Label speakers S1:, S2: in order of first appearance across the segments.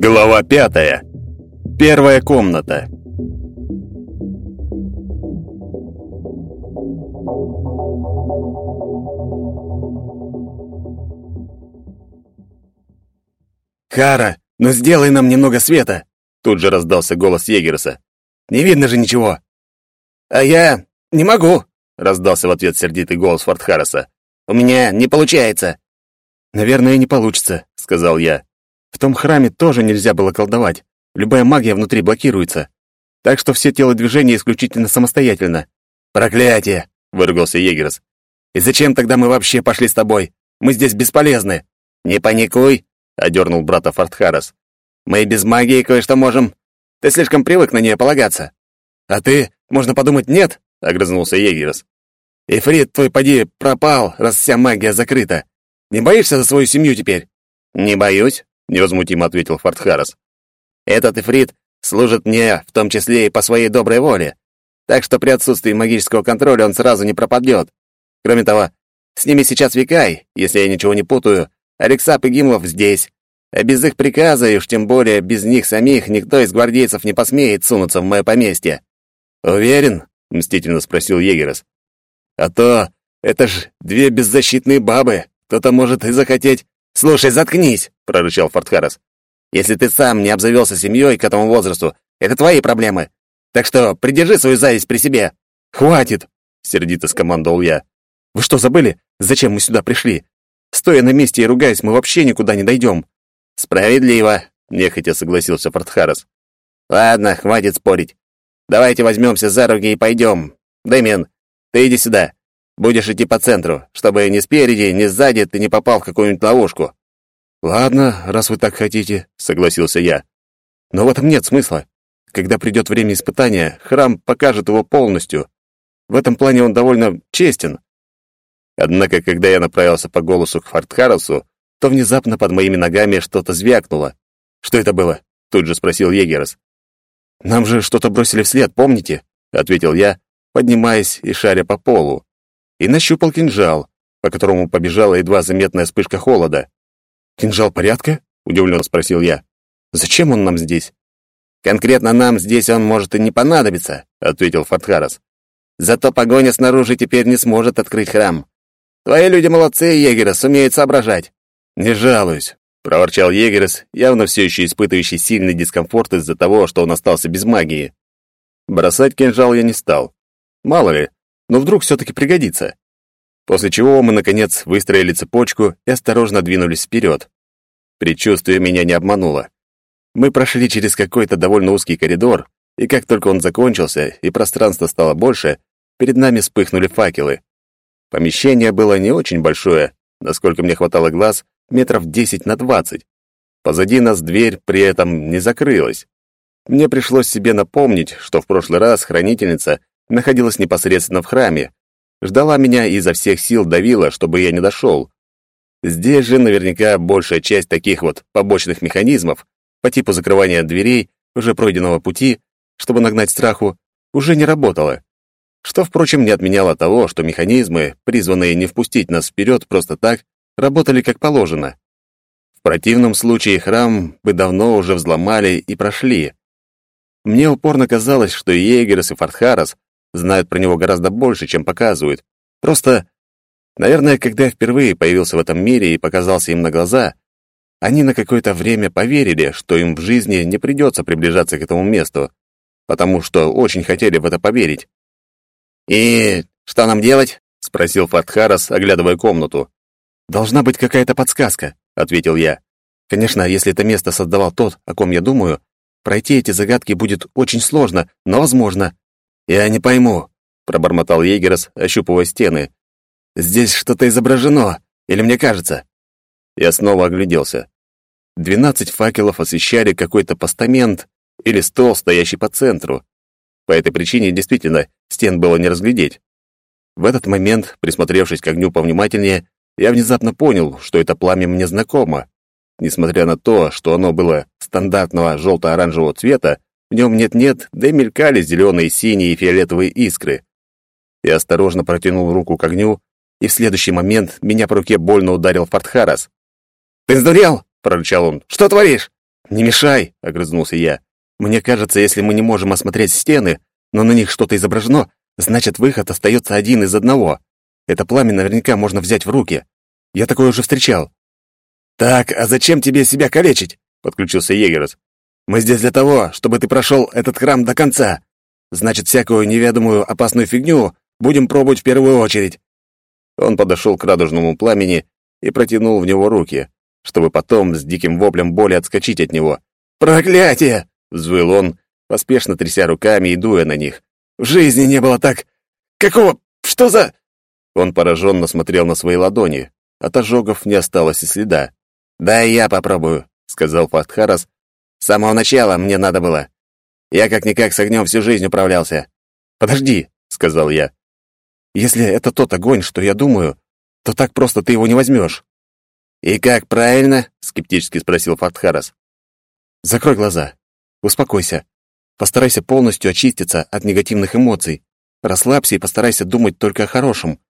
S1: Глава пятая. Первая комната. «Кара, ну сделай нам немного света!» Тут же раздался голос Егерса. «Не видно же ничего!» «А я не могу!» раздался в ответ сердитый голос Фортхараса. «У меня не получается!» «Наверное, не получится», — сказал я. «В том храме тоже нельзя было колдовать. Любая магия внутри блокируется. Так что все телодвижения исключительно самостоятельно». «Проклятие!» — выругался Егерс. «И зачем тогда мы вообще пошли с тобой? Мы здесь бесполезны!» «Не паникуй!» — одернул брата Фортхарас. «Мы без магии кое-что можем. Ты слишком привык на нее полагаться. А ты, можно подумать, нет?» — огрызнулся Егерс. «Ифрит твой, поди, пропал, раз вся магия закрыта. Не боишься за свою семью теперь?» «Не боюсь», — невозмутимо ответил Фортхарас. «Этот Ифрит служит мне в том числе и по своей доброй воле, так что при отсутствии магического контроля он сразу не пропадет. Кроме того, с ними сейчас Викай, если я ничего не путаю, Алексап и Гимлов здесь. А без их приказа, и уж тем более без них самих, никто из гвардейцев не посмеет сунуться в мое поместье. «Уверен?» — мстительно спросил Егерос. «А то это ж две беззащитные бабы. Кто-то может и захотеть...» «Слушай, заткнись!» — прорычал Фортхарас. «Если ты сам не обзавелся семьей к этому возрасту, это твои проблемы. Так что придержи свою зависть при себе». «Хватит!» — сердито скомандовал я. «Вы что, забыли, зачем мы сюда пришли? Стоя на месте и ругаясь, мы вообще никуда не дойдем». «Справедливо», — нехотя согласился Фортхарас. «Ладно, хватит спорить. Давайте возьмемся за руки и пойдем. Дэмиан, ты иди сюда. Будешь идти по центру, чтобы ни спереди, ни сзади ты не попал в какую-нибудь ловушку». «Ладно, раз вы так хотите», — согласился я. «Но в этом нет смысла. Когда придет время испытания, храм покажет его полностью. В этом плане он довольно честен». Однако, когда я направился по голосу к Фортхарусу, то внезапно под моими ногами что-то звякнуло. «Что это было?» — тут же спросил Егерос. «Нам же что-то бросили вслед, помните?» — ответил я, поднимаясь и шаря по полу. И нащупал кинжал, по которому побежала едва заметная вспышка холода. «Кинжал порядка?» — удивленно спросил я. «Зачем он нам здесь?» «Конкретно нам здесь он может и не понадобиться», — ответил Фортхарас. «Зато погоня снаружи теперь не сможет открыть храм. Твои люди молодцы, егеры, сумеют соображать». «Не жалуюсь проворчал Егерес, явно все еще испытывающий сильный дискомфорт из-за того, что он остался без магии. Бросать кинжал я не стал. Мало ли, но вдруг все-таки пригодится. После чего мы, наконец, выстроили цепочку и осторожно двинулись вперед. Предчувствие меня не обмануло. Мы прошли через какой-то довольно узкий коридор, и как только он закончился и пространство стало больше, перед нами вспыхнули факелы. Помещение было не очень большое, насколько мне хватало глаз, метров десять на двадцать. Позади нас дверь при этом не закрылась. Мне пришлось себе напомнить, что в прошлый раз хранительница находилась непосредственно в храме, ждала меня и изо всех сил давила, чтобы я не дошел. Здесь же наверняка большая часть таких вот побочных механизмов по типу закрывания дверей уже пройденного пути, чтобы нагнать страху, уже не работала. Что, впрочем, не отменяло того, что механизмы, призванные не впустить нас вперед просто так, работали как положено. В противном случае храм бы давно уже взломали и прошли. Мне упорно казалось, что и Егерс, и Фартхарас знают про него гораздо больше, чем показывают. Просто, наверное, когда я впервые появился в этом мире и показался им на глаза, они на какое-то время поверили, что им в жизни не придется приближаться к этому месту, потому что очень хотели в это поверить. «И что нам делать?» — спросил Фатхарас, оглядывая комнату. «Должна быть какая-то подсказка», — ответил я. «Конечно, если это место создавал тот, о ком я думаю, пройти эти загадки будет очень сложно, но возможно». «Я не пойму», — пробормотал Егерос, ощупывая стены. «Здесь что-то изображено, или мне кажется?» Я снова огляделся. Двенадцать факелов освещали какой-то постамент или стол, стоящий по центру. По этой причине, действительно, стен было не разглядеть. В этот момент, присмотревшись к огню повнимательнее, я внезапно понял, что это пламя мне знакомо. Несмотря на то, что оно было стандартного желто-оранжевого цвета, в нем нет-нет, да и мелькали зеленые, синие и фиолетовые искры. Я осторожно протянул руку к огню, и в следующий момент меня по руке больно ударил Фортхарас. «Ты сдурел?» — прорычал он. «Что творишь?» «Не мешай!» — огрызнулся я. «Мне кажется, если мы не можем осмотреть стены, но на них что-то изображено, значит, выход остается один из одного. Это пламя наверняка можно взять в руки. Я такое уже встречал». «Так, а зачем тебе себя калечить?» — подключился Егерос. «Мы здесь для того, чтобы ты прошел этот храм до конца. Значит, всякую неведомую опасную фигню будем пробовать в первую очередь». Он подошел к радужному пламени и протянул в него руки чтобы потом с диким воплем боли отскочить от него. «Проклятие!» — взвыл он, поспешно тряся руками и дуя на них. «В жизни не было так... Какого... Что за...» Он пораженно смотрел на свои ладони. От ожогов не осталось и следа. «Да я попробую», — сказал Фатхарас. «С самого начала мне надо было. Я как-никак с огнем всю жизнь управлялся». «Подожди», — сказал я. «Если это тот огонь, что я думаю, то так просто ты его не возьмешь. «И как правильно?» — скептически спросил Фатхарас. «Закрой глаза. Успокойся. Постарайся полностью очиститься от негативных эмоций. Расслабься и постарайся думать только о хорошем.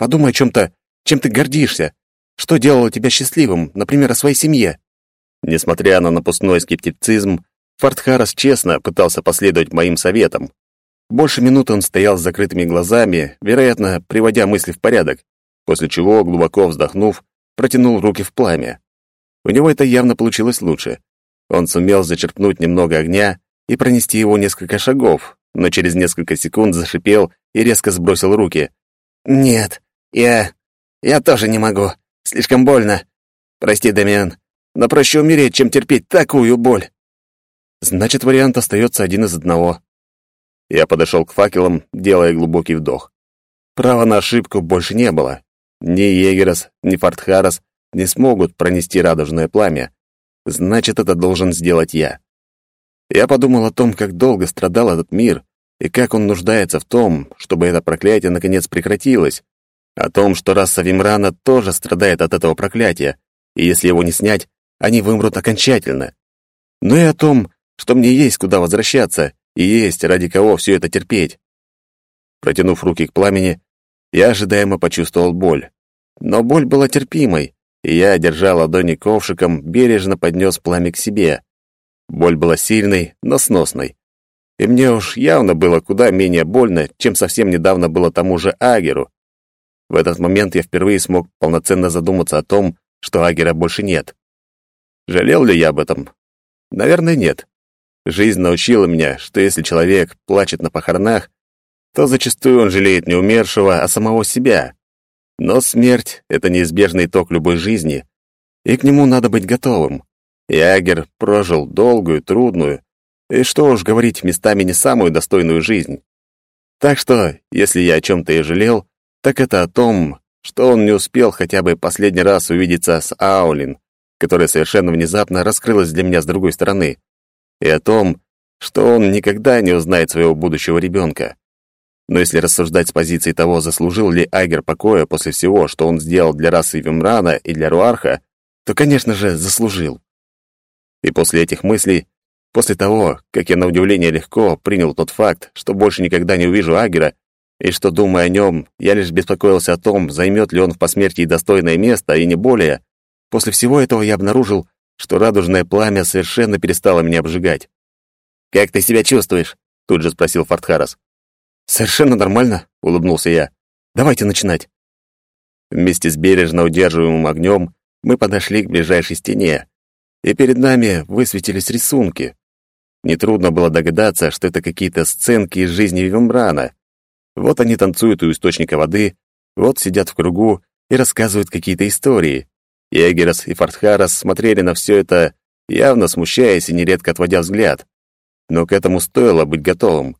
S1: Подумай о чем-то, чем ты гордишься. Что делало тебя счастливым, например, о своей семье». Несмотря на напускной скептицизм, Фартхарас честно пытался последовать моим советам. Больше минуты он стоял с закрытыми глазами, вероятно, приводя мысли в порядок, после чего, глубоко вздохнув, протянул руки в пламя. У него это явно получилось лучше. Он сумел зачерпнуть немного огня и пронести его несколько шагов, но через несколько секунд зашипел и резко сбросил руки. «Нет, я... я тоже не могу. Слишком больно. Прости, Дамиан, но проще умереть, чем терпеть такую боль». Значит, вариант остается один из одного. Я подошел к факелам, делая глубокий вдох. Права на ошибку больше не было. Ни Егерос, ни Фортхарас не смогут пронести радужное пламя. Значит, это должен сделать я. Я подумал о том, как долго страдал этот мир, и как он нуждается в том, чтобы это проклятие наконец прекратилось, о том, что раса Вимрана тоже страдает от этого проклятия, и если его не снять, они вымрут окончательно. Но и о том, что мне есть куда возвращаться, и есть ради кого все это терпеть. Протянув руки к пламени, я ожидаемо почувствовал боль. Но боль была терпимой, и я, держа ладони ковшиком, бережно поднес пламя к себе. Боль была сильной, но сносной. И мне уж явно было куда менее больно, чем совсем недавно было тому же Агеру. В этот момент я впервые смог полноценно задуматься о том, что Агера больше нет. Жалел ли я об этом? Наверное, нет. Жизнь научила меня, что если человек плачет на похоронах, то зачастую он жалеет не умершего, а самого себя. Но смерть — это неизбежный итог любой жизни, и к нему надо быть готовым. Ягер прожил долгую, трудную, и что уж говорить, местами не самую достойную жизнь. Так что, если я о чем-то и жалел, так это о том, что он не успел хотя бы последний раз увидеться с Аулин, которая совершенно внезапно раскрылась для меня с другой стороны, и о том, что он никогда не узнает своего будущего ребенка. Но если рассуждать с позиции того, заслужил ли Айгер покоя после всего, что он сделал для расы Вимрана и для Руарха, то, конечно же, заслужил. И после этих мыслей, после того, как я на удивление легко принял тот факт, что больше никогда не увижу Агера, и что, думая о нем, я лишь беспокоился о том, займет ли он в посмертии достойное место, и не более, после всего этого я обнаружил, что радужное пламя совершенно перестало меня обжигать. «Как ты себя чувствуешь?» — тут же спросил Фортхарас. «Совершенно нормально», — улыбнулся я. «Давайте начинать». Вместе с бережно удерживаемым огнем мы подошли к ближайшей стене, и перед нами высветились рисунки. Нетрудно было догадаться, что это какие-то сценки из жизни Вимбрана. Вот они танцуют у источника воды, вот сидят в кругу и рассказывают какие-то истории. Егерас и Фортхарас смотрели на все это, явно смущаясь и нередко отводя взгляд. Но к этому стоило быть готовым.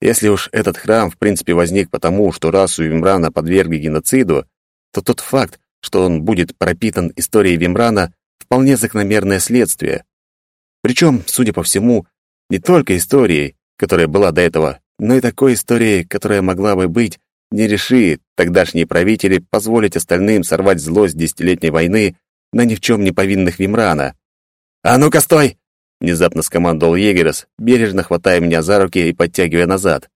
S1: Если уж этот храм в принципе возник потому, что расу Вимрана подвергли геноциду, то тот факт, что он будет пропитан историей Вимрана, вполне закономерное следствие. Причем, судя по всему, не только историей, которая была до этого, но и такой историей, которая могла бы быть, не реши тогдашние правители позволить остальным сорвать злость десятилетней войны на ни в чем не повинных Вимрана. «А ну-ка, стой!» Внезапно скомандовал Егерес, бережно хватая меня за руки и подтягивая назад.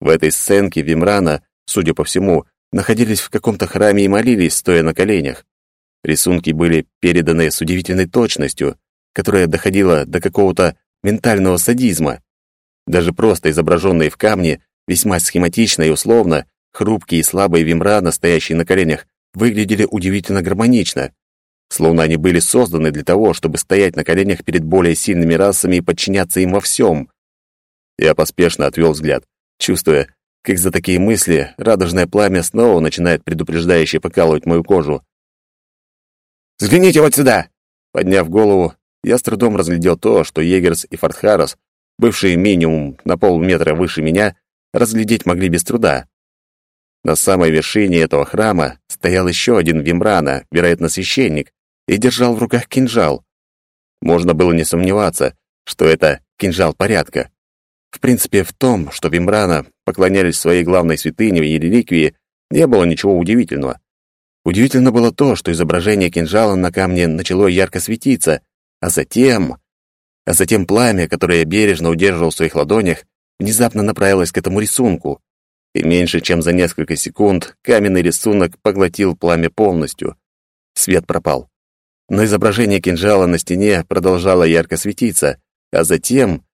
S1: В этой сценке Вимрана, судя по всему, находились в каком-то храме и молились, стоя на коленях. Рисунки были переданы с удивительной точностью, которая доходила до какого-то ментального садизма. Даже просто изображенные в камне, весьма схематично и условно, хрупкие и слабые Вимрана, стоящие на коленях, выглядели удивительно гармонично, словно они были созданы для того, чтобы стоять на коленях перед более сильными расами и подчиняться им во всем. Я поспешно отвел взгляд, чувствуя, как за такие мысли радужное пламя снова начинает предупреждающе покалывать мою кожу. «Взгляните вот сюда!» Подняв голову, я с трудом разглядел то, что Егерс и Фортхарос, бывшие минимум на полметра выше меня, разглядеть могли без труда. На самой вершине этого храма стоял еще один Вимрана, вероятно, священник, и держал в руках кинжал. Можно было не сомневаться, что это кинжал порядка. В принципе, в том, что Вимрана поклонялись своей главной святыне и реликвии, не было ничего удивительного. Удивительно было то, что изображение кинжала на камне начало ярко светиться, а затем... А затем пламя, которое я бережно удерживал в своих ладонях, внезапно направилось к этому рисунку. И меньше чем за несколько секунд каменный рисунок поглотил пламя полностью. Свет пропал. Но изображение кинжала на стене продолжало ярко светиться, а затем...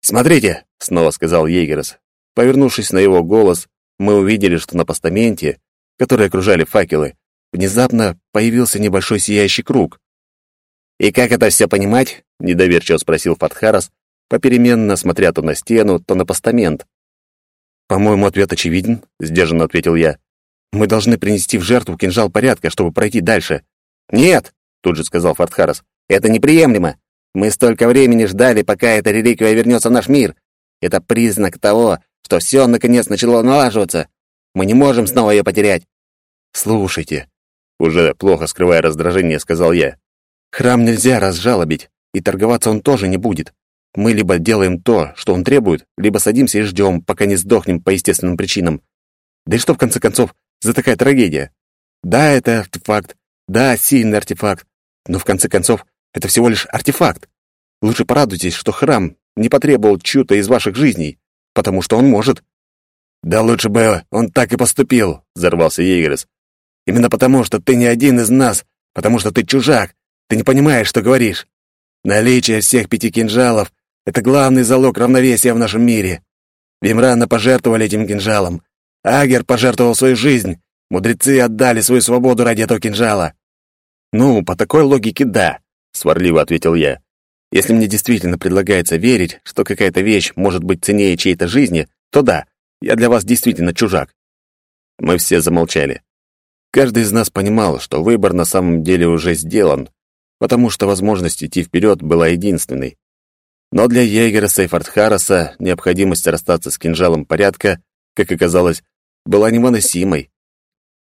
S1: «Смотрите!» — снова сказал Егерс. Повернувшись на его голос, мы увидели, что на постаменте, который окружали факелы, внезапно появился небольшой сияющий круг. «И как это все понимать?» — недоверчиво спросил Фатхарас, попеременно смотря то на стену, то на постамент. «По-моему, ответ очевиден», — сдержанно ответил я. «Мы должны принести в жертву кинжал порядка, чтобы пройти дальше». «Нет!» — тут же сказал Фартхарас. «Это неприемлемо. Мы столько времени ждали, пока эта реликвия вернется в наш мир. Это признак того, что все наконец начало налаживаться. Мы не можем снова ее потерять». «Слушайте», — уже плохо скрывая раздражение, сказал я. «Храм нельзя разжалобить, и торговаться он тоже не будет. Мы либо делаем то, что он требует, либо садимся и ждем, пока не сдохнем по естественным причинам. Да и что, в конце концов, за такая трагедия? Да, это артефакт, да, сильный артефакт, но в конце концов, это всего лишь артефакт. Лучше порадуйтесь, что храм не потребовал чью-то из ваших жизней, потому что он может. Да лучше бы он так и поступил, взорвался Егерс. Именно потому, что ты не один из нас, потому что ты чужак, ты не понимаешь, что говоришь. Наличие всех пяти кинжалов это главный залог равновесия в нашем мире. Вимрана пожертвовали этим кинжалом. Агер пожертвовал свою жизнь. Мудрецы отдали свою свободу ради этого кинжала. Ну, по такой логике да, сварливо ответил я. Если мне действительно предлагается верить, что какая-то вещь может быть ценнее чьей-то жизни, то да, я для вас действительно чужак. Мы все замолчали. Каждый из нас понимал, что выбор на самом деле уже сделан, потому что возможность идти вперед была единственной. Но для Егера Сейфардхараса необходимость расстаться с кинжалом порядка, как оказалось, была невыносимой.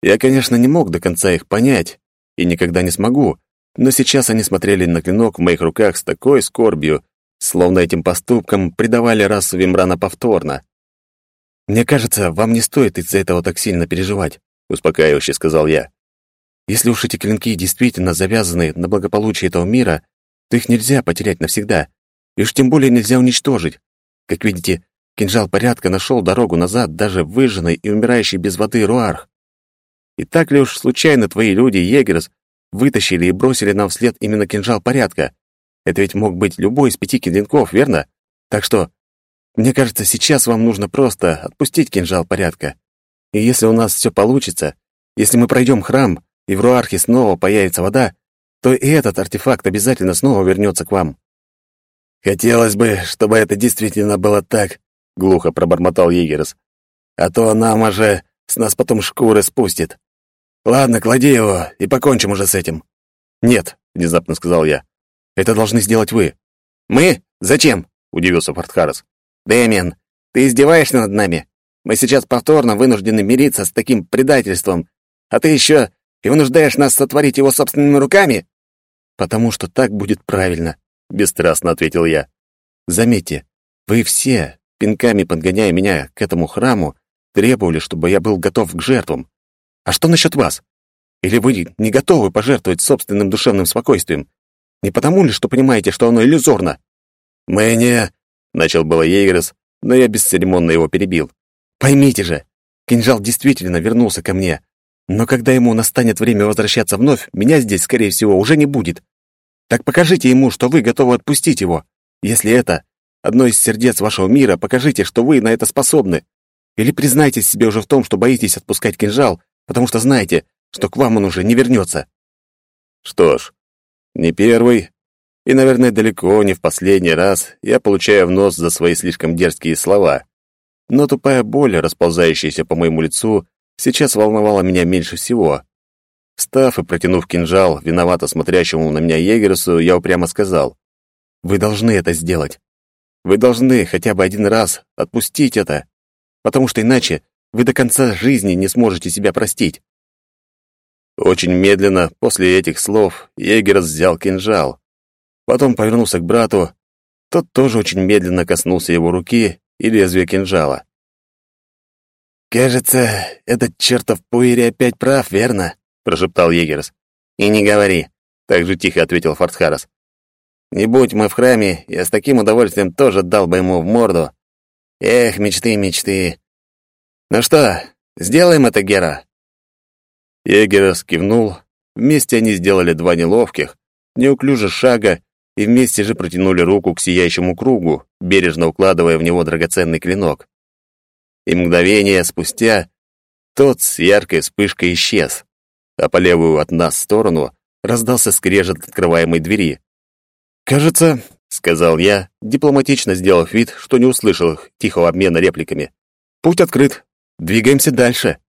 S1: Я, конечно, не мог до конца их понять, и никогда не смогу, но сейчас они смотрели на клинок в моих руках с такой скорбью, словно этим поступком предавали расу Вимрана повторно. «Мне кажется, вам не стоит из-за этого так сильно переживать», — успокаивающе сказал я. «Если уж эти клинки действительно завязаны на благополучие этого мира, то их нельзя потерять навсегда. И уж тем более нельзя уничтожить. Как видите, кинжал порядка нашел дорогу назад даже выжженный и умирающий без воды Руарх. И так ли уж случайно твои люди, Егерс, вытащили и бросили нам вслед именно кинжал порядка? Это ведь мог быть любой из пяти клинков, верно? Так что, мне кажется, сейчас вам нужно просто отпустить кинжал порядка. И если у нас все получится, если мы пройдем храм, и в Руархе снова появится вода, то и этот артефакт обязательно снова вернется к вам. «Хотелось бы, чтобы это действительно было так», — глухо пробормотал Егерс. «А то нам уже с нас потом шкуры спустит. Ладно, клади его и покончим уже с этим». «Нет», — внезапно сказал я. «Это должны сделать вы». «Мы? Зачем?» — удивился Фортхарас. «Дэмиан, ты издеваешься над нами? Мы сейчас повторно вынуждены мириться с таким предательством, а ты еще и вынуждаешь нас сотворить его собственными руками?» «Потому что так будет правильно», — бесстрастно ответил я. «Заметьте, вы все, пинками подгоняя меня к этому храму, требовали, чтобы я был готов к жертвам. А что насчет вас? Или вы не готовы пожертвовать собственным душевным спокойствием? Не потому ли, что понимаете, что оно иллюзорно?» «Мы не...» — начал было Ейгерс, но я бесцеремонно его перебил. Поймите же, кинжал действительно вернулся ко мне, но когда ему настанет время возвращаться вновь, меня здесь, скорее всего, уже не будет. Так покажите ему, что вы готовы отпустить его. Если это одно из сердец вашего мира, покажите, что вы на это способны. Или признайтесь себе уже в том, что боитесь отпускать кинжал, потому что знаете, что к вам он уже не вернется. Что ж, не первый, и, наверное, далеко не в последний раз я получаю в нос за свои слишком дерзкие слова. Но тупая боль, расползающаяся по моему лицу, сейчас волновала меня меньше всего. Встав и протянув кинжал, виновато смотрящему на меня егерсу, я упрямо сказал, «Вы должны это сделать. Вы должны хотя бы один раз отпустить это, потому что иначе вы до конца жизни не сможете себя простить». Очень медленно после этих слов Егерс взял кинжал. Потом повернулся к брату. Тот тоже очень медленно коснулся его руки и лезвия кинжала. «Кажется, этот чертов Пуэри опять прав, верно?» — прошептал Егерс. «И не говори», — так же тихо ответил Фортхарас. «Не будь мы в храме, я с таким удовольствием тоже дал бы ему в морду. Эх, мечты, мечты. Ну что, сделаем это, Гера?» Егерс кивнул. Вместе они сделали два неловких, неуклюже шага и вместе же протянули руку к сияющему кругу, бережно укладывая в него драгоценный клинок и мгновение спустя тот с яркой вспышкой исчез, а по левую от нас сторону раздался скрежет открываемой двери. «Кажется», — сказал я, дипломатично сделав вид, что не услышал их тихого обмена репликами. «Путь открыт. Двигаемся дальше».